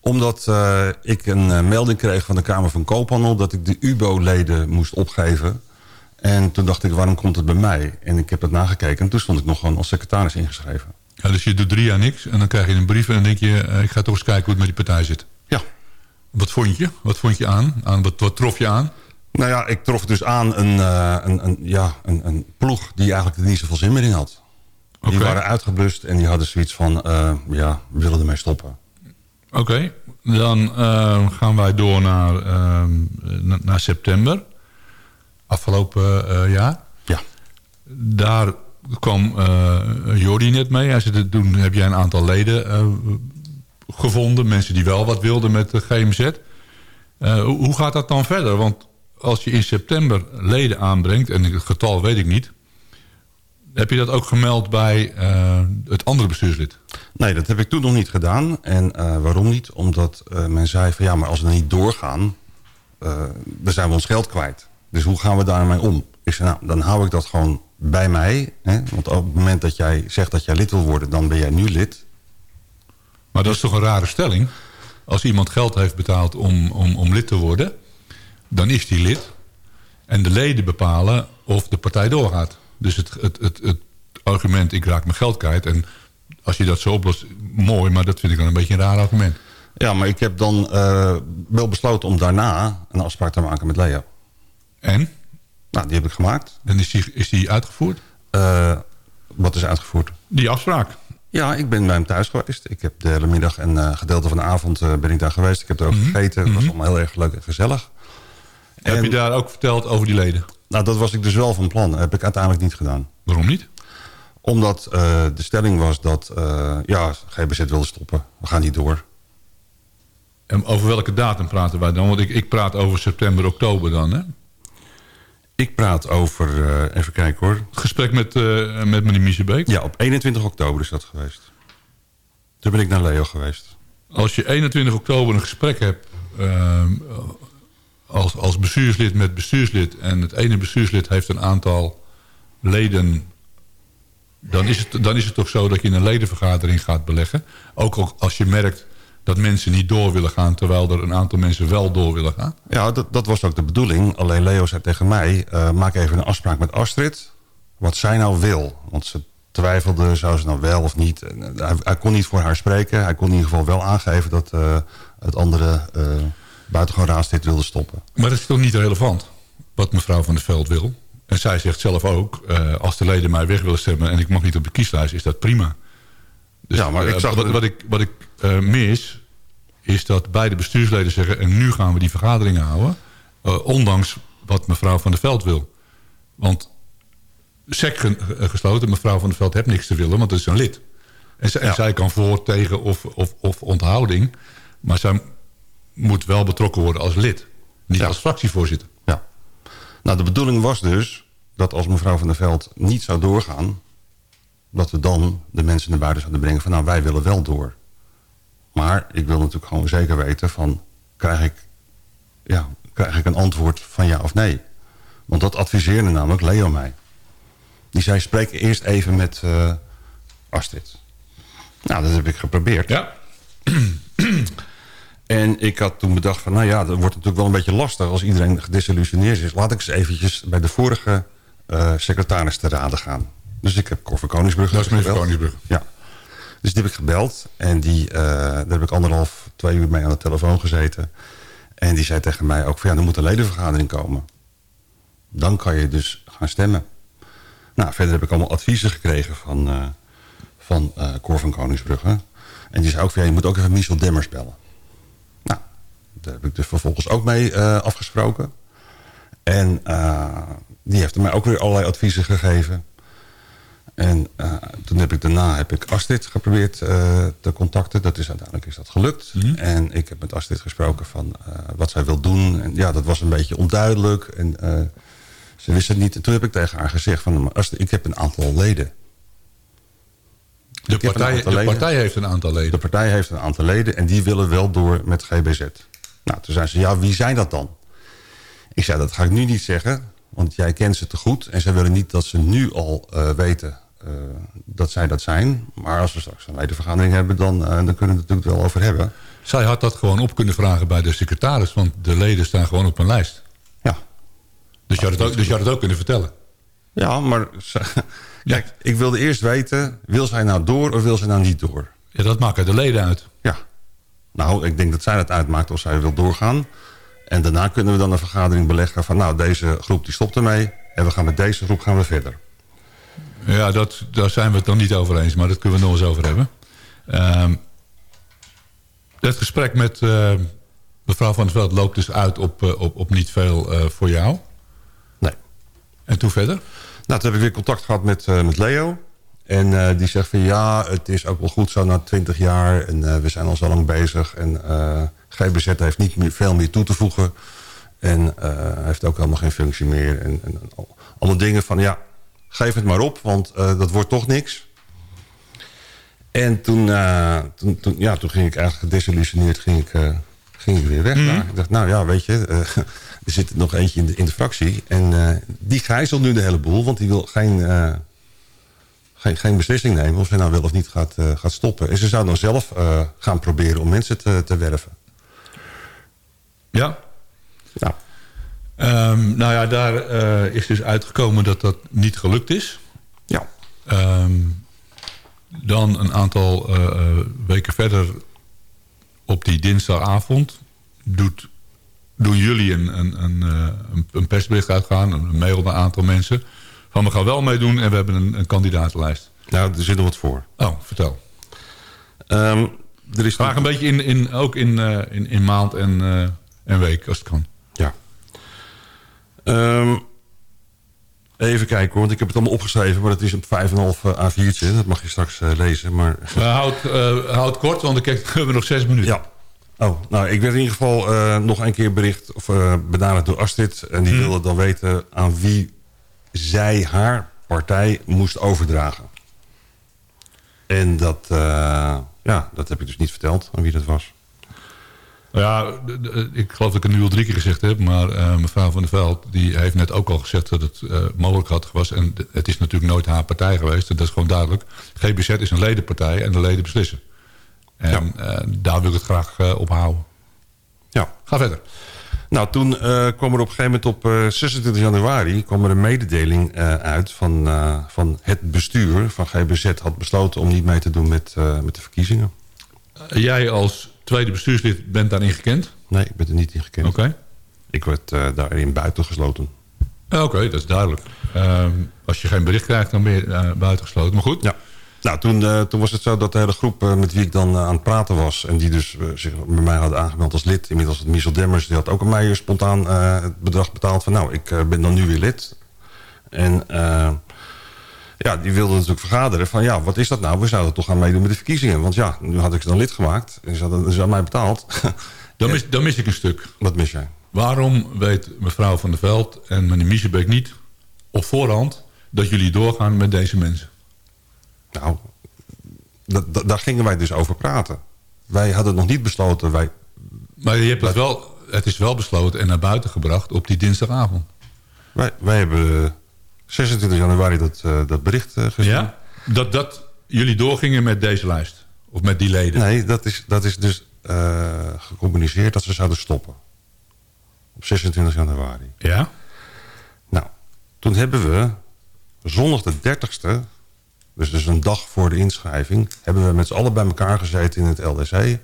Omdat eh, ik een eh, melding kreeg van de Kamer van Koophandel... dat ik de UBO-leden moest opgeven. En toen dacht ik, waarom komt het bij mij? En ik heb het nagekeken en toen stond ik nog gewoon als secretaris ingeschreven. Ja, dus je doet drie jaar niks en dan krijg je een brief... en dan denk je, eh, ik ga toch eens kijken hoe het met die partij zit. Ja. Wat vond je? Wat vond je aan? aan wat, wat trof je aan? Nou ja, ik trof dus aan een, een, een, ja, een, een ploeg die eigenlijk er niet zoveel zin meer in had. Die waren uitgeblust en die hadden zoiets van, ja, we willen ermee stoppen. Oké, dan eh, gaan wij door naar, ehm, na- naar september. Afgelopen eh, jaar. Ja. Daar kwam eh Jordi net mee. Hij zei, toen heb jij een aantal leden eh, gevonden. Mensen die wel wat wilden met de GMZ. Hoe gaat dat dan verder? Want als je in september leden aanbrengt... en het getal weet ik niet... heb je dat ook gemeld bij eh, het andere bestuurslid? Nee, dat heb ik toen nog niet gedaan. En eh, waarom niet? Omdat eh, men zei van ja, maar als we niet doorgaan... dan zijn we ons geld kwijt. Dus hoe gaan we daarmee om? Ik zei, nou, dan hou ik dat gewoon bij mij. Hè? Want op het moment dat jij zegt dat jij lid wil worden... dan ben jij nu lid. Maar dat is toch een rare stelling? Als iemand geld heeft betaald om, om, om lid te worden... dan is die lid. En de leden bepalen of de partij doorgaat. Dus het, het, het, het argument, ik raak mijn geld kwijt... en als je dat zo oplost, mooi... maar dat vind ik dan een beetje een raar argument. Ja, maar ik heb dan eh, wel besloten om daarna een afspraak te maken met Leo. En? Nou, die heb ik gemaakt. En is die, is die uitgevoerd? Eh, wat is uitgevoerd? Die afspraak. Ja, ik ben bij hem thuis geweest. Ik heb de hele middag en eh, gedeelte van de avond ben ik daar geweest. Ik heb er ook gegeten. Het was allemaal heel erg leuk en gezellig. Heb En- je daar ook verteld over die leden? Nou, dat was ik dus wel van plan. Dat heb ik uiteindelijk niet gedaan. Waarom niet? Omdat eh, de stelling was dat, eh, ja, GBZ wilde stoppen. We gaan niet door. En over welke datum praten wij dan? Want ik, ik praat over september, oktober dan, hè? Ik praat over, eh, even kijken hoor. Het gesprek met, eh met meneer Miesebeek. Ja, op 21 oktober is dat geweest. Toen ben ik naar Leo geweest. Als je 21 oktober een gesprek hebt... als, als bestuurslid met bestuurslid... en het ene bestuurslid heeft een aantal leden... Dan is, het, dan is het toch zo dat je in een ledenvergadering gaat beleggen. Ook al als je merkt dat mensen niet door willen gaan... terwijl er een aantal mensen wel door willen gaan. Ja, dat, dat was ook de bedoeling. Alleen Leo zei tegen mij, eh, maak even een afspraak met Astrid. Wat zij nou wil. Want ze twijfelde, zou ze nou wel of niet. Eh, Hij, kon niet voor haar spreken. Hij kon in ieder geval wel aangeven dat eh, het andere buitengewoon raadslid wilde stoppen. Maar dat is toch niet relevant, wat mevrouw Van der Veld wil. En zij zegt zelf ook, eh, als de leden mij weg willen stemmen... en ik mag niet op de kieslijst, is dat prima. Dus, Ja, maar ik eh, zag- wat, wat ik, wat ik eh, mis, is dat beide bestuursleden zeggen... en nu gaan we die vergaderingen houden... ondanks wat mevrouw Van der Veld wil. Want sec ge- gesloten, mevrouw Van der Veld heeft niks te willen... want dat is een lid. En, zij- en Ja. zij kan voor, tegen of, of, of onthouding... maar zij moet wel betrokken worden als lid. Niet Ja. als fractievoorzitter. Ja. Nou, de bedoeling was dus dat als mevrouw van der Veld niet zou doorgaan... dat we dan de mensen naar buiten zouden brengen van... nou, wij willen wel door. Maar ik wil natuurlijk gewoon zeker weten van... krijg ik, ja, krijg ik een antwoord van ja of nee? Want dat adviseerde namelijk Leo mij. Die zei, spreek eerst even met eh, Astrid. Nou, dat heb ik geprobeerd. Ja, En ik had toen bedacht van, nou ja, dat wordt natuurlijk wel een beetje lastig... als iedereen gedesillusioneerd is. Laat ik eens eventjes bij de vorige eh, secretaris te raden gaan. Dus ik heb Cor van Koningsbrug dat is meneer. Koningsbrug. Ja. Dus die heb ik gebeld. En die, eh, daar heb ik anderhalf, twee uur mee aan de telefoon gezeten. En die zei tegen mij ook van, ja, er moet een ledenvergadering komen. Dan kan je dus gaan stemmen. Nou, verder heb ik allemaal adviezen gekregen van, eh van Cor van Koningsbrugge. En die zei ook van, ja, je moet ook even Michel Demmers bellen. Nou, daar heb ik dus vervolgens ook mee eh, afgesproken. En eh, die heeft mij ook weer allerlei adviezen gegeven. En eh, toen heb ik daarna heb ik Astrid geprobeerd te contacten. Dat is uiteindelijk is dat gelukt. En ik heb met Astrid gesproken van wat zij wil doen. En ja, dat was een beetje onduidelijk. En ze wist het niet. En toen heb ik tegen haar gezegd van... "Maar Astrid, ik heb een aantal leden. De partij, aantal de leden. partij heeft een aantal De leden. partij heeft een aantal leden en die willen wel door met GBZ. Nou, toen zei ze, ja, wie zijn dat dan? Ik zei, dat ga ik nu niet zeggen, want jij kent ze te goed. En zij willen niet dat ze nu al eh, weten eh, dat zij dat zijn. Maar als we straks een ledenvergadering hebben, dan, eh, dan kunnen we het natuurlijk wel over hebben. Zij had dat gewoon op kunnen vragen bij de secretaris. Want de leden staan gewoon op een lijst. Ja, Dus je had het ook, dus je had het ook kunnen vertellen. ja maar ze- kijk, ik wilde eerst weten... wil zij nou door of wil zij nou niet door? Ja, dat maken de leden uit. Ja. Nou, ik denk dat zij het uitmaakt of zij wil doorgaan. En daarna kunnen we dan een vergadering beleggen van... nou, deze groep die stopt ermee... en we gaan met deze groep gaan we verder. Ja, dat, daar zijn we het dan niet over eens. Maar dat kunnen we nog eens over hebben. Ehm, het gesprek met eh, mevrouw Van der Veld loopt dus uit op, eh, op, op niet veel eh, voor jou. Nee. En toen verder? Nou, toen heb ik weer contact gehad met, met Leo. En eh, die zegt van ja, het is ook wel goed zo na 20 jaar. En eh, we zijn al zo lang bezig. En eh, GBZ heeft niet meer, veel meer toe te voegen. En heeft ook helemaal geen functie meer. En, en al- allemaal dingen van ja, geef het maar op. Want dat wordt toch niks. En toen, toen, toen, ja, toen ging ik eigenlijk gedesillusioneerd ging ik, ging ik weer weg. daar. Ik dacht, nou ja, weet je, er zit nog eentje in de, in de fractie. En die gijzelt nu de hele boel, want die wil geen, geen, geen beslissing nemen... of hij nou wel of niet gaat, eh, gaat stoppen. En ze zou dan zelf eh, gaan proberen om mensen te, te werven. Ja. Nou, Ehm, nou ja, daar eh, is dus uitgekomen dat dat niet gelukt is. ja. Ehm, dan een aantal weken verder op die dinsdagavond doet, doen jullie een, een, een, een, een persbericht uitgaan, een mail naar een aantal mensen. Van we gaan wel meedoen en we hebben een, een kandidatenlijst. Nou, er zit nog wat voor. Oh, vertel. Ehm, er is Graag een beetje in, in, ook in, eh, in, in maand en, eh, en week als het kan. Ja. Ehm, even kijken hoor, want ik heb het allemaal opgeschreven... maar het is een 5,5 A4'tje. Dat mag je straks eh, lezen, maar... Houd, eh, houd kort, want dan hebben we nog zes minuten. Ja. Oh, nou, ik werd in ieder geval eh, nog een keer bericht... of benaderd door Astrid. En die wilde dan weten aan wie zij haar partij moest overdragen. En dat, eh, ja, dat heb ik dus niet verteld aan wie dat was. Ja, ik geloof dat ik het nu al drie keer gezegd heb. Maar eh, mevrouw Van der Veld die heeft net ook al gezegd dat het eh, mogelijk had was. En het is natuurlijk nooit haar partij geweest. Dat is gewoon duidelijk. GBZ is een ledenpartij en de leden beslissen. En daar wil ik het graag op houden. Ja. Ga verder. Nou, toen eh, kwam er op een gegeven moment op eh, 26 januari... kwam er een mededeling eh, uit van, eh, van het bestuur van GBZ... had besloten om niet mee te doen met, eh, met de verkiezingen. Eh, jij als tweede bestuurslid bent daarin gekend? Nee, ik ben er niet in gekend. Oké. Ik werd eh, daarin buitengesloten. Eh, Oké, dat is duidelijk. Ehm, als je geen bericht krijgt, dan ben je eh, buitengesloten. Maar goed. Ja. Nou, toen, eh, toen was het zo dat de hele groep eh, met wie ik dan eh, aan het praten was... en die dus zich bij mij hadden aangemeld als lid... inmiddels het Michel Demmers, die had ook aan mij spontaan het bedrag betaald... van nou, ik ben dan nu weer lid. En ja, die wilden natuurlijk vergaderen van... ja, wat is dat nou? We zouden toch gaan meedoen met de verkiezingen. Want ja, nu had ik ze dan lid gemaakt. En ze hadden ze mij betaald. Dan mis, dan mis ik een stuk. wat mis jij? Waarom weet mevrouw Van der Veld en meneer Miesebeek niet op voorhand dat jullie doorgaan met deze mensen? Nou, daar gingen wij dus over praten. Wij hadden nog niet besloten... Wij, Maar je hebt het, wel, het is wel besloten en naar buiten gebracht op die dinsdagavond. wij, wij hebben 26 januari dat, eh, dat bericht eh gezien. Ja? Dat, dat jullie doorgingen met deze lijst? Of met die leden? Nee, dat is, dat is dus eh, gecommuniceerd dat ze zouden stoppen. Op 26 januari. Ja? Nou, toen hebben we zondag de 30ste... dus dus een dag voor de inschrijving... hebben we met z'n allen bij elkaar gezeten in het LDC...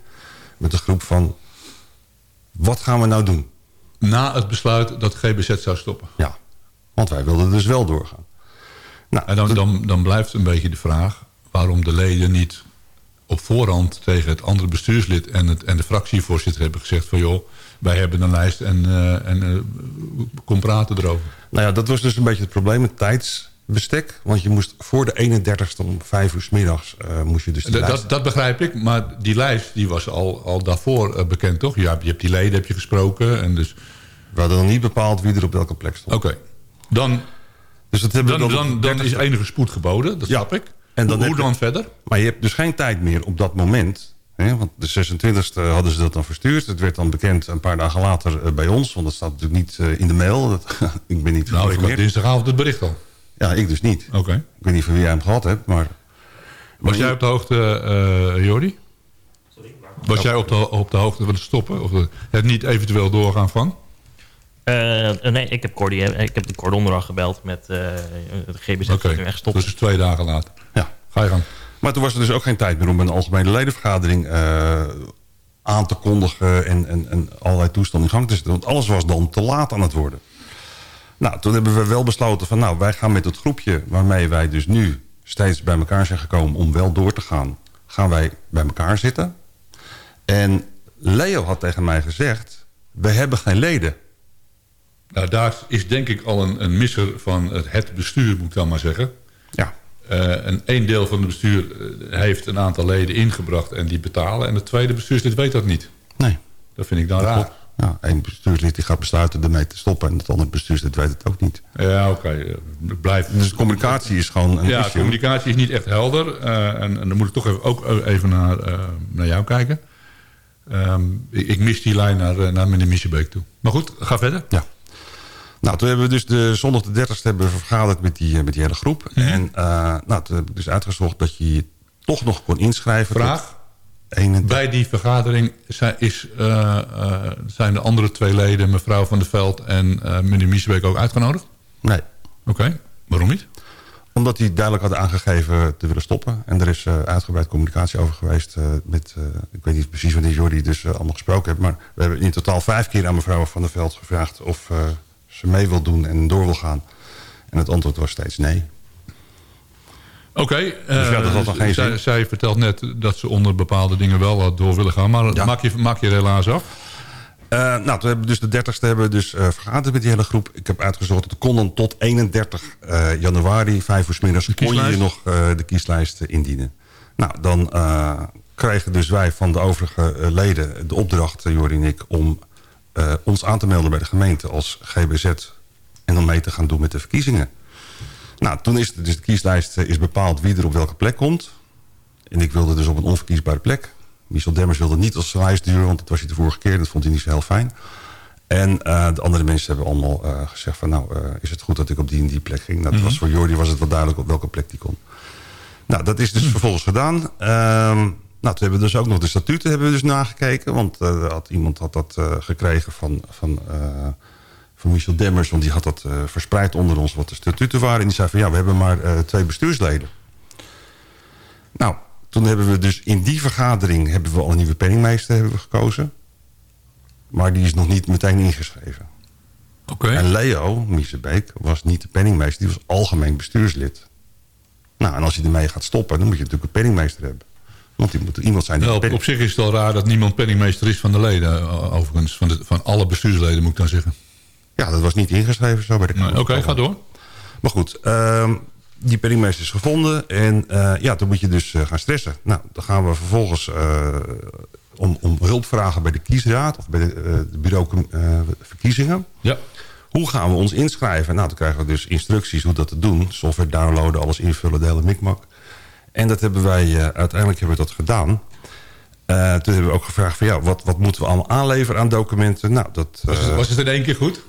met een groep van... wat gaan we nou doen? Na het besluit dat GBZ zou stoppen. Ja, want wij wilden dus wel doorgaan. Nou, En dan, dan, dan blijft een beetje de vraag... waarom de leden niet op voorhand tegen het andere bestuurslid... en, het, en de fractievoorzitter hebben gezegd van... joh, wij hebben een lijst en, eh, en eh, kom praten erover. Nou ja, dat was dus een beetje het probleem, het tijdsbestek. Want je moest voor de 31ste om 5 uur s middags... eh, moest je dus Dat, lijst- dat, dat begrijp ik, maar die lijst die was al, al daarvoor eh, bekend, toch? Je hebt, je hebt die leden heb je gesproken. En dus, We hadden nog niet bepaald wie er op welke plek stond. Oké, dan, Dus dat hebben dan, we dan, dan is 30ste. enige spoed geboden, dat Ja. snap ik. En dan Hoe je- dan verder? Maar je hebt dus geen tijd meer op dat moment. Hè? Want de 26e hadden ze dat dan verstuurd. Het werd dan bekend een paar dagen later eh, bij ons. Want dat staat natuurlijk niet in de mail. Dat, ik ben niet Nou, ik had dinsdagavond het bericht al. Ja, ik dus niet. Oké. Ik weet niet van wie jij hem gehad hebt, maar... Was jij op de hoogte, eh Jordi? Was jij op de, op de hoogte van het stoppen? Of de- het niet eventueel doorgaan van? Eh, nee, ik heb, Cordy, ik heb de Cordonderdag gebeld met eh, de GBZ. Oké, dus is twee dagen later. Ja. Ga je gang. Maar toen was er dus ook geen tijd meer om een algemene ledenvergadering eh, aan te kondigen en, en, en allerlei toestanden in gang te zetten. Want alles was dan te laat aan het worden. Nou, toen hebben we wel besloten van nou, wij gaan met het groepje waarmee wij dus nu steeds bij elkaar zijn gekomen om wel door te gaan, gaan wij bij elkaar zitten. En Leo had tegen mij gezegd, we hebben geen leden. Nou, daar is denk ik al een, een misser van het, het bestuur, moet ik dan maar zeggen. Ja, Eh, en één deel van het bestuur eh, heeft een aantal leden ingebracht en die betalen. En het tweede bestuurslid weet dat niet. nee. Dat vind ik dan raar. Één bestuurslid die gaat besluiten ermee te stoppen en het andere bestuurslid weet het ook niet. Ja, oké. eh, blijf. Dus communicatie is gewoon een Ja, issue. communicatie is niet echt helder. eh, en, en dan moet ik toch even, ook even naar, eh, naar jou kijken. Ehm, ik, ik mis die lijn naar, naar meneer Miesebeek toe. Maar goed, ga verder. Ja. Nou, toen hebben we dus de zondag de 30ste hebben we vergaderd met die, met die hele groep. Mhm. En uh, nou, toen heb ik dus uitgezocht dat je je toch nog kon inschrijven. Vraag. Tot 31 Bij die vergadering zijn, is, eh, eh, zijn de andere twee leden, mevrouw Van der Veld en eh, meneer Miesebeek, ook uitgenodigd? Nee, Oké, waarom niet? omdat die duidelijk hadden aangegeven te willen stoppen. En er is uh, uitgebreid communicatie over geweest uh, met... Uh, ik weet niet precies wanneer Jordi dus allemaal gesproken heeft... maar we hebben in totaal vijf keer aan mevrouw Van der Veld gevraagd... of ze mee wil doen en door wil gaan. En het antwoord was steeds nee. Oké, okay, dus ja, dat had nog geen zij, zin. zij vertelt net dat ze onder bepaalde dingen wel door willen gaan. Maar ja. maak, je, maak je er helaas af? Uh, nou, toen hebben we dus de 30ste hebben we dus uh, vergaderd met die hele groep. Ik heb uitgezocht dat kon dan tot 31 uh, januari, 5 uur s middags, kon je nog de kieslijst indienen. Nou, dan kregen dus wij van de overige leden de opdracht, Jordi en ik, om ons aan te melden bij de gemeente als GBZ en om mee te gaan doen met de verkiezingen. Nou, toen is de, dus de kieslijst is bepaald wie er op welke plek komt. En ik wilde dus op een onverkiesbare plek. Michel Demmers wilde niet als lijstduur, want dat was hij de vorige keer. Dat vond hij niet zo heel fijn. En uh, de andere mensen hebben allemaal uh, gezegd van... nou, uh, is het goed dat ik op die en die plek ging. Nou, dat mm -hmm. was voor Jordi was het wel duidelijk op welke plek die kon. Nou, dat is dus mm -hmm. vervolgens gedaan. Um, nou, toen hebben we dus ook nog de statuten hebben we dus nagekeken. Want had, iemand had dat gekregen van... van van Michel Demmers, want die had dat uh, verspreid onder ons wat de statuten waren. En die zei van ja, we hebben maar uh, twee bestuursleden. Nou, toen hebben we dus in die vergadering hebben we al een nieuwe penningmeester hebben we gekozen. Maar die is nog niet meteen ingeschreven. Oké. Okay. En Leo Miesebeek was niet de penningmeester, die was algemeen bestuurslid. Nou, en als je ermee gaat stoppen, dan moet je natuurlijk een penningmeester hebben. Want die moet iemand zijn die nou, op, op zich is het al raar dat niemand penningmeester is van de leden, overigens. Van, de, van alle bestuursleden moet ik dan zeggen. Ja, dat was niet ingeschreven zo bij de nee, Oké, okay, ga door. Maar goed, uh, die penningmeester is gevonden. En uh, ja, dan moet je dus uh, gaan stressen. Nou, dan gaan we vervolgens om, om, hulp vragen bij de kiesraad... of bij de, de bureau verkiezingen. Ja. Hoe gaan we ons inschrijven? Nou, dan krijgen we dus instructies hoe dat te doen. Software downloaden, alles invullen, de hele mikmak. En dat hebben wij, uiteindelijk hebben we dat gedaan... Uh, toen hebben we ook gevraagd van ja, wat, wat moeten we allemaal aanleveren aan documenten? Nou, dat, uh, was, het, was het in één keer goed?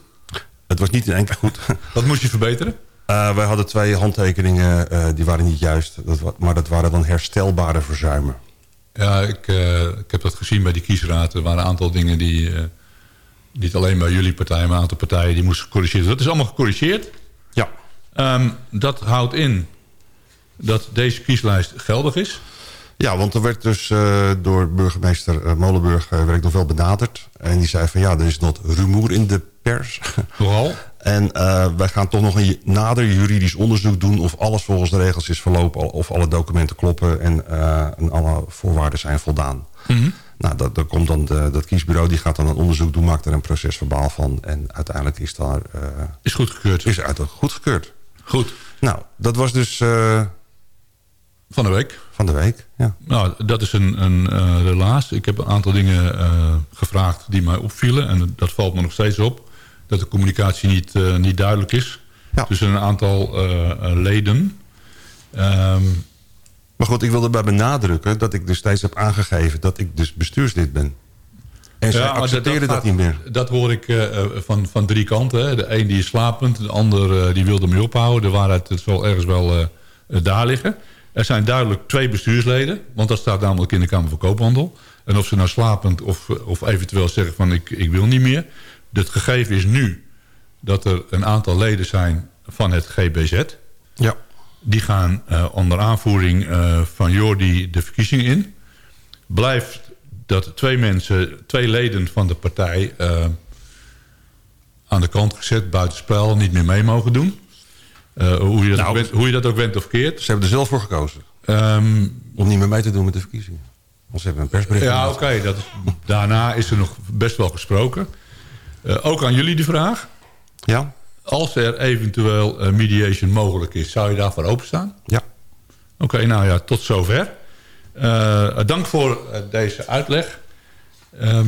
Het was niet in keer goed. Wat moest je verbeteren? Uh, wij hadden twee handtekeningen, uh, die waren niet juist. Dat maar dat waren dan herstelbare verzuimen. Ja, ik, uh, ik heb dat gezien bij die kiesraad. Er waren een aantal dingen die... niet alleen bij jullie partij, maar een aantal partijen... die moesten gecorrigeerd worden. Dat is allemaal gecorrigeerd. Ja. Um, dat houdt in dat deze kieslijst geldig is. Ja, want er werd dus uh, door burgemeester Molenburg uh, werd ik nog wel benaderd. En die zei van ja, er is nog rumoer in de pers. Vooral? en wij gaan toch nog een nader juridisch onderzoek doen... of alles volgens de regels is verlopen, of alle documenten kloppen... en, en alle voorwaarden zijn voldaan. Mm -hmm. Nou, dat, dat komt dan de, dat kiesbureau, die gaat dan een onderzoek doen... maakt er een procesverbaal van en uiteindelijk is daar... is goedgekeurd. Is uiteindelijk goedgekeurd. Goed. Nou, dat was dus... Van de week. Van de week, ja. Nou, dat is een, een uh, relaas. Ik heb een aantal dingen uh, gevraagd die mij opvielen. En dat valt me nog steeds op. Dat de communicatie niet, uh, niet duidelijk is. Ja. Tussen een aantal leden. Um, maar goed, ik wil erbij benadrukken dat ik dus steeds heb aangegeven... dat ik dus bestuurslid ben. En zij Ja, maar accepteerden dat, niet meer. Dat hoor ik eh, eh, van, van drie kanten. Hè. De een die is slapend, de ander eh, die wil ermee ophouden. De waarheid het zal ergens wel eh, eh, daar liggen. Er zijn duidelijk twee bestuursleden, want dat staat namelijk in de Kamer van Koophandel. En of ze nou slapend of, of eventueel zeggen van ik, ik wil niet meer. Het gegeven is nu dat er een aantal leden zijn van het GBZ. Ja. Die gaan eh, onder aanvoering eh, van Jordi de verkiezing in. Blijft dat twee mensen, twee leden van de partij... eh, aan de kant gezet, buitenspel, niet meer mee mogen doen. Hoe, je dat Nou, hoe je dat ook went of keert. Ze hebben er zelf voor gekozen. Ehm, Om niet meer mee te doen met de verkiezingen. Want ze hebben een persbericht ja, oké. daarna is er nog best wel gesproken. Eh, ook aan jullie de vraag. Ja? Als er eventueel eh, mediation mogelijk is, zou je daarvoor openstaan? Ja. Oké, nou ja, tot zover. Eh, dank voor deze uitleg. Ehm,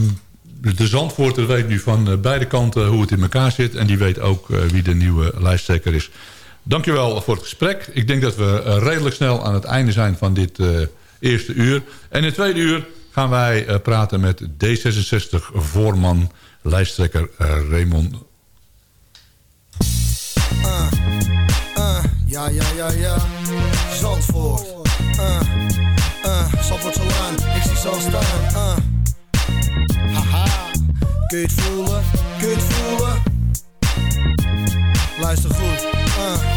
de Zandvoorter weet nu van beide kanten hoe het in elkaar zit... en die weet ook wie de nieuwe lijsttrekker is. Dankjewel voor het gesprek. Ik denk dat we redelijk snel aan het einde zijn van dit eerste uur. En in het tweede uur gaan wij praten met D66-voorman... lijsttrekker eh, Raymond Uh, ja, ja, ja, ja. Zandvoort. Uh, uh, Zandvoortse Laan. Ik zie al staan. Uh. Haha. Kun je het voelen? Kun je het voelen? Luister goed. Uh.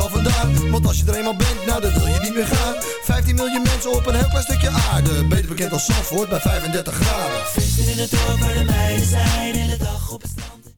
Want als je er eenmaal bent, nou dan wil je niet meer gaan. 15 miljoen mensen op een heel klein stukje aarde. Beter bekend als Zandvoort bij 35 graden. Feesten in het dorp waar de meiden zijn. En de dag op het strand.